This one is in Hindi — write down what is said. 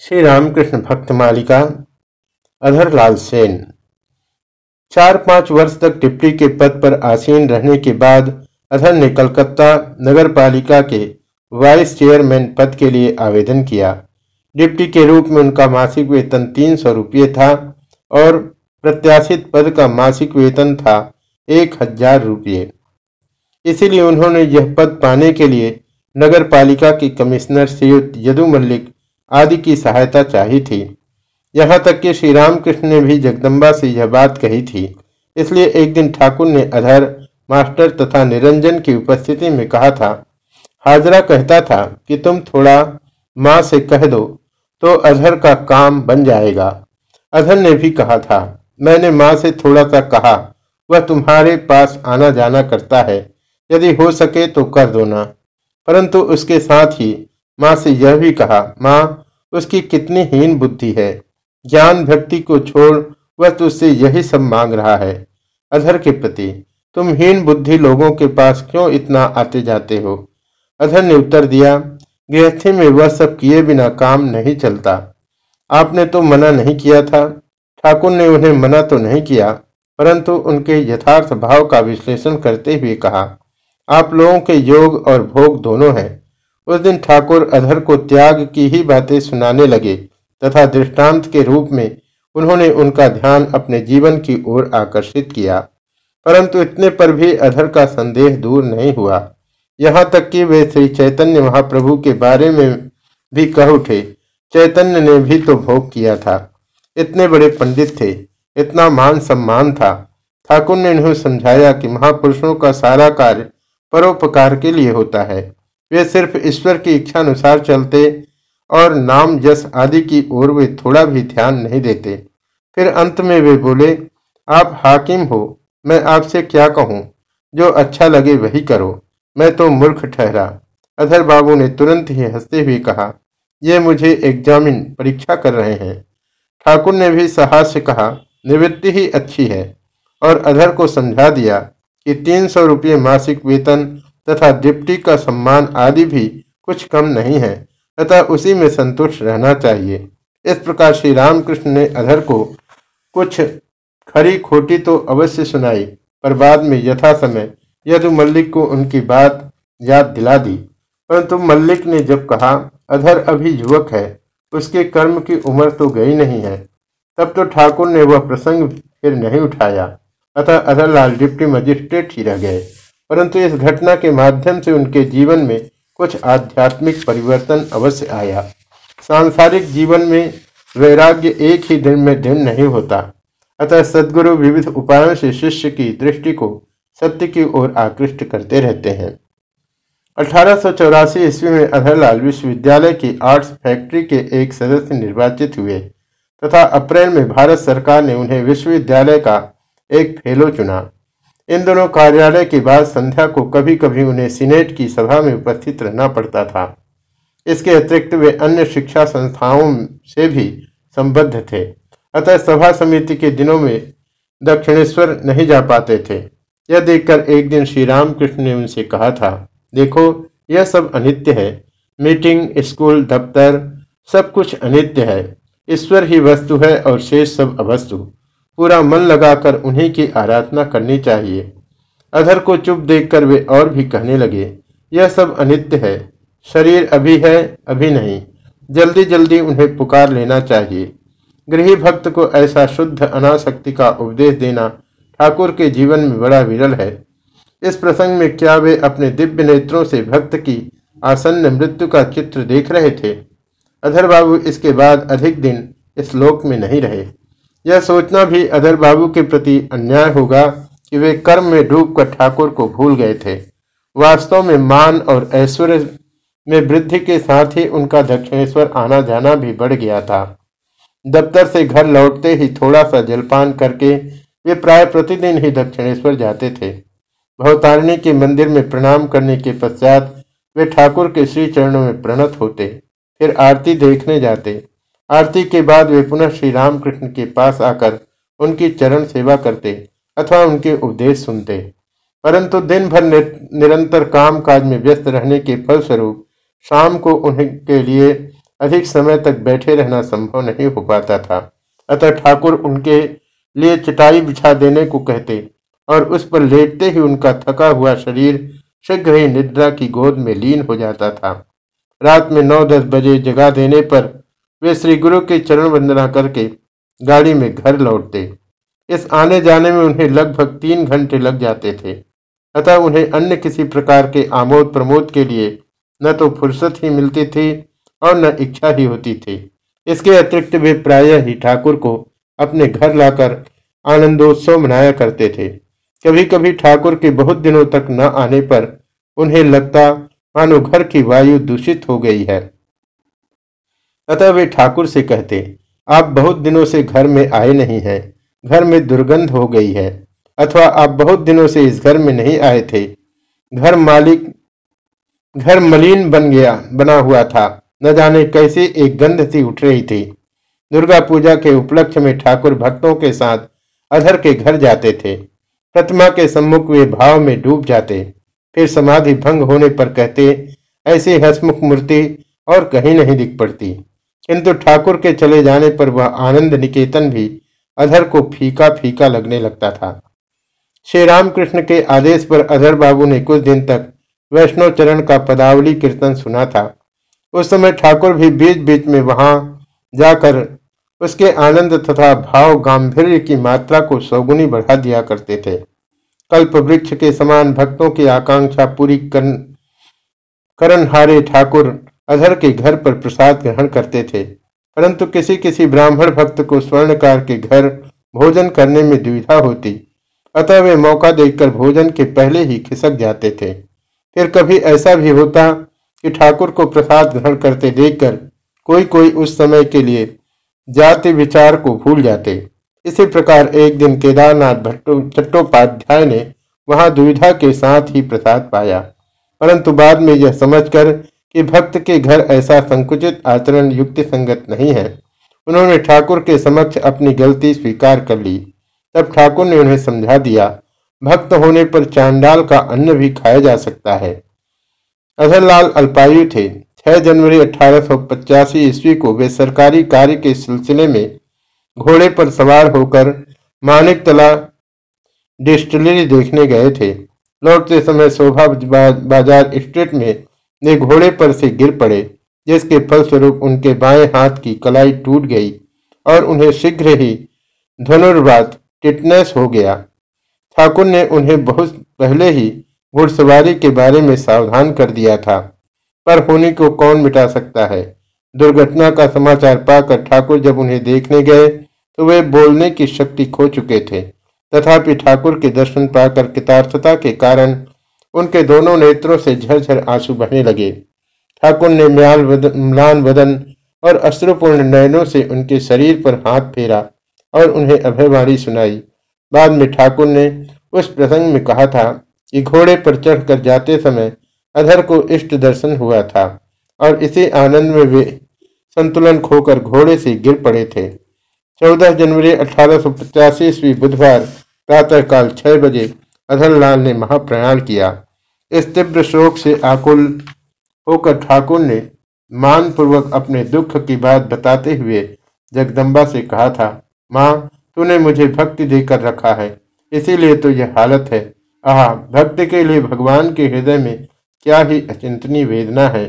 श्री रामकृष्ण भक्त मालिका, अधरलाल सेन। चार पाँच वर्ष तक डिप्टी के पद पर आसीन रहने के बाद अधर ने कलकत्ता नगर पालिका के वाइस चेयरमैन पद के लिए आवेदन किया। डिप्टी के रूप में उनका मासिक वेतन तीन सौ रुपये था और प्रत्याशित पद का मासिक वेतन था एक हज़ार रुपये। इसीलिए उन्होंने यह पद पाने के लिए नगर पालिका के कमिश्नर श्रीयुक्त यदु मल्लिक आदि की सहायता चाहिए थी। यहाँ तक कि श्री रामकृष्ण ने भी जगदम्बा से यह बात कही थी। इसलिए एक दिन ठाकुर ने अधर मास्टर तथा निरंजन की उपस्थिति में कहा था, हाजरा कहता था कि तुम थोड़ा माँ से कह दो तो अधर का काम बन जाएगा। अधर ने भी कहा था, मैंने माँ से थोड़ा सा कहा, वह तुम्हारे पास आना जाना करता है। यदि हो सके तो कर दो ना। परंतु उसके साथ ही माँ से यह भी कहा, माँ, उसकी कितनी हीन बुद्धि है। ज्ञान भक्ति को छोड़ वह तुझसे यही सब मांग रहा है। अधर के प्रति, तुम हीन बुद्धि लोगों के पास क्यों इतना आते जाते हो? अधर ने उत्तर दिया, गृहस्थी में वह सब किए बिना काम नहीं चलता। आपने तो मना नहीं किया था। ठाकुर ने उन्हें मना तो नहीं किया, परंतु उनके यथार्थ भाव का विश्लेषण करते हुए कहा, आप लोगों के योग और भोग दोनों हैं। उस दिन ठाकुर अधर को त्याग की ही बातें सुनाने लगे तथा दृष्टांत के रूप में उन्होंने उनका ध्यान अपने जीवन की ओर आकर्षित किया। परंतु इतने पर भी अधर का संदेह दूर नहीं हुआ। यहाँ तक कि वे श्री चैतन्य महाप्रभु के बारे में भी कह उठे, चैतन्य ने भी तो भोग किया था। इतने बड़े पंडित थे, इतना मान सम्मान था। ठाकुर ने इन्हें समझाया कि महापुरुषों का सारा कार्य परोपकार के लिए होता है। वे सिर्फ़ ईश्वर की इच्छा अनुसार चलते और नाम जस आदि की ओर वे थोड़ा भी ध्यान नहीं देते। फिर अंत में वे बोले, आप हाकिम हो, मैं आपसे क्या कहूँ? जो अच्छा लगे वही करो, मैं तो मूर्ख ठहरा। अधर बाबू ने तुरंत ही हँसते हुए कहा, ये मुझे एग्जामिन परीक्षा कर रहे हैं। ठाकुर ने भी साहस से कहा, निवृत्ति ही अच्छी है। और अधर को समझा दिया कि तीन सौ रुपये मासिक वेतन तथा डिप्टी का सम्मान आदि भी कुछ कम नहीं है, तथा उसी में संतुष्ट रहना चाहिए। इस प्रकार श्री रामकृष्ण ने अधर को कुछ खरी खोटी तो अवश्य सुनाई, पर बाद में यथा समय यदु मल्लिक को उनकी बात याद दिला दी। परंतु मल्लिक ने जब कहा, अधर अभी युवक है, उसके कर्म की उम्र तो गई नहीं है, तब तो ठाकुर ने वह प्रसंग फिर नहीं उठाया। अतः अधरलाल डिप्टी मजिस्ट्रेट ही रह गए। परंतु इस घटना के माध्यम से उनके जीवन में कुछ आध्यात्मिक परिवर्तन अवश्य आया। सांसारिक जीवन में वैराग्य एक ही दिन में दिन नहीं होता। अतः सदगुरु विविध उपायों से शिष्य की दृष्टि को सत्य की ओर आकृष्ट करते रहते हैं। अठारह सौ चौरासी ईस्वी में अधरलाल विश्वविद्यालय की आर्ट्स फैक्ट्री के एक सदस्य निर्वाचित हुए तथा अप्रैल में भारत सरकार ने उन्हें विश्वविद्यालय का एक फेलो चुना। इन दोनों कार्यालय के बाद संध्या को कभी कभी उन्हें सीनेट की सभा में उपस्थित रहना पड़ता था। इसके अतिरिक्त वे अन्य शिक्षा संस्थाओं से भी संबद्ध थे। अतः सभा समिति के दिनों में दक्षिणेश्वर नहीं जा पाते थे। यह देखकर एक दिन श्री रामकृष्ण ने उनसे कहा था, देखो, यह सब अनित्य है। मीटिंग, स्कूल, दफ्तर, सब कुछ अनित्य है। ईश्वर ही वस्तु है और शेष सब अवस्तु। पूरा मन लगाकर उन्हीं की आराधना करनी चाहिए। अधर को चुप देखकर वे और भी कहने लगे, यह सब अनित्य है। शरीर अभी है, अभी नहीं। जल्दी जल्दी उन्हें पुकार लेना चाहिए। गृह भक्त को ऐसा शुद्ध अनाशक्ति का उपदेश देना ठाकुर के जीवन में बड़ा विरल है। इस प्रसंग में क्या वे अपने दिव्य नेत्रों से भक्त की आसन्न मृत्यु का चित्र देख रहे थे? अधर बाबू इसके बाद अधिक दिन इस लोक में नहीं रहे। यह सोचना भी अधर बाबू के प्रति अन्याय होगा कि वे कर्म में डूबकर ठाकुर को भूल गए थे। वास्तव में मान और ऐश्वर्य में वृद्धि के साथ ही उनका दक्षिणेश्वर आना जाना भी बढ़ गया था। दफ्तर से घर लौटते ही थोड़ा सा जलपान करके वे प्राय प्रतिदिन ही दक्षिणेश्वर जाते थे। भवतारिणी के मंदिर में प्रणाम करने के पश्चात वे ठाकुर के श्री चरणों में प्रणत होते, फिर आरती देखने जाते। आरती के बाद वे पुनः श्री रामकृष्ण के पास आकर उनकी चरण सेवा करते अथवा उनके उपदेश सुनते। परंतु दिन भर निरंतर काम काज में व्यस्त रहने के फलस्वरूप शाम को उनके लिए अधिक समय तक बैठे रहना संभव नहीं हो पाता था। अतः ठाकुर उनके लिए चटाई बिछा देने को कहते और उस पर लेटते ही उनका थका हुआ शरीर शीघ्र ही निद्रा की गोद में लीन हो जाता था। रात में नौ दस बजे जगा देने पर वे श्री गुरु की चरण वंदना करके गाड़ी में घर लौटते। इस आने जाने में उन्हें लगभग तीन घंटे लग जाते थे। अतः उन्हें अन्य किसी प्रकार के आमोद प्रमोद के लिए न तो फुर्सत ही मिलती थी और न इच्छा ही होती थी। इसके अतिरिक्त वे प्रायः ही ठाकुर को अपने घर लाकर आनंदोत्सव मनाया करते थे। कभी कभी ठाकुर के बहुत दिनों तक न आने पर उन्हें लगता मानो घर की वायु दूषित हो गई है। अतः वे ठाकुर से कहते, आप बहुत दिनों से घर में आए नहीं हैं। घर में दुर्गंध हो गई है। अथवा आप बहुत दिनों से इस घर में नहीं आए थे। घर मालिक, घर मलिन बन गया, बना हुआ था। न जाने कैसे एक गंध सी उठ रही थी। दुर्गा पूजा के उपलक्ष्य में ठाकुर भक्तों के साथ अधर के घर जाते थे। प्रतिमा के सम्मुख वे भाव में डूब जाते। फिर समाधि भंग होने पर कहते, ऐसी हसमुख मूर्ति और कहीं नहीं दिख पड़ती। किंतु ठाकुर के चले जाने पर वह आनंद निकेतन भी अधर को फीका फीका लगने लगता था। श्री रामकृष्ण के आदेश पर अधर बाबू ने कुछ दिन तक वैष्णव चरण का पदावली कीर्तन सुना था। उस समय ठाकुर भी बीच बीच में वहाँ जाकर उसके आनंद तथा भाव गांधीर्य की मात्रा को सौगुनी बढ़ा दिया करते थे। कल्प वृक्ष के समान भक्तों की आकांक्षा पूरी करन हारे ठाकुर अधर के घर पर प्रसाद ग्रहण करते थे, परंतु किसी किसी ब्राह्मण भक्त को स्वर्णकार के घर भोजन करने में दुविधा होती। अतः वे मौका देखकर भोजन के पहले ही खिसक जाते थे। फिर कभी ऐसा भी होता कि ठाकुर को प्रसाद ग्रहण करते देखकर कोई कोई उस समय के लिए जाति विचार को भूल जाते। इसी प्रकार एक दिन केदारनाथ भट्टो, चट्टोपाध्याय ने वहाँ दुविधा के साथ ही प्रसाद पाया, परंतु बाद में यह समझकर कि भक्त के घर ऐसा संकुचित आचरण युक्ति संगत नहीं है। उन्होंने ठाकुर के समक्ष अपनी गलती स्वीकार कर ली। तब ठाकुर ने उन्हें समझा दिया, भक्त होने पर चांडाल का अन्न भी खाया जा सकता है। अधरलाल अल्पायु थे। 6 जनवरी अठारह सौ पचासी ईस्वी को वे सरकारी कार्य के सिलसिले में घोड़े पर सवार होकर मानिक तला डिस्टिलरी देखने गए थे। लौटते समय शोभा बाज़ार स्ट्रीट में वे घोड़े पर से गिर पड़े, जिसके फलस्वरूप उनके बाएँ हाथ की कलाई टूट गई और उन्हें शीघ्र ही धनुर्वात टिटनेस हो गया। ठाकुर ने उन्हें बहुत पहले ही घुड़सवारी के बारे में सावधान कर दिया था, पर होने को कौन मिटा सकता है? दुर्घटना का समाचार पाकर ठाकुर जब उन्हें देखने गए तो वे बोलने की शक्ति खो चुके थे। तथापि ठाकुर के दर्शन पाकर कृतार्थता के कारण उनके दोनों नेत्रों से झरझर आँसू बहने लगे। ठाकुर ने म्याल म्लान वदन और अश्रुपूर्ण नयनों से उनके शरीर पर हाथ फेरा और उन्हें अभयवाणी सुनाई। बाद में ठाकुर ने उस प्रसंग में कहा था कि घोड़े पर चढ़कर जाते समय अधर को इष्ट दर्शन हुआ था और इसी आनंद में वे संतुलन खोकर घोड़े से गिर पड़े थे। चौदह जनवरी अठारह सौ ईस्वी बुधवार प्रातःकाल छह बजे अधरलाल ने महाप्रयाण किया। इस तीव्र शोक से आकुल होकर ठाकुर ने मानपूर्वक अपने दुख की बात बताते हुए जगदम्बा से कहा था, माँ, तूने मुझे भक्ति देकर रखा है, इसीलिए तो यह हालत है। आह, भक्ति के लिए भगवान के हृदय में क्या ही अचिंतनी वेदना है।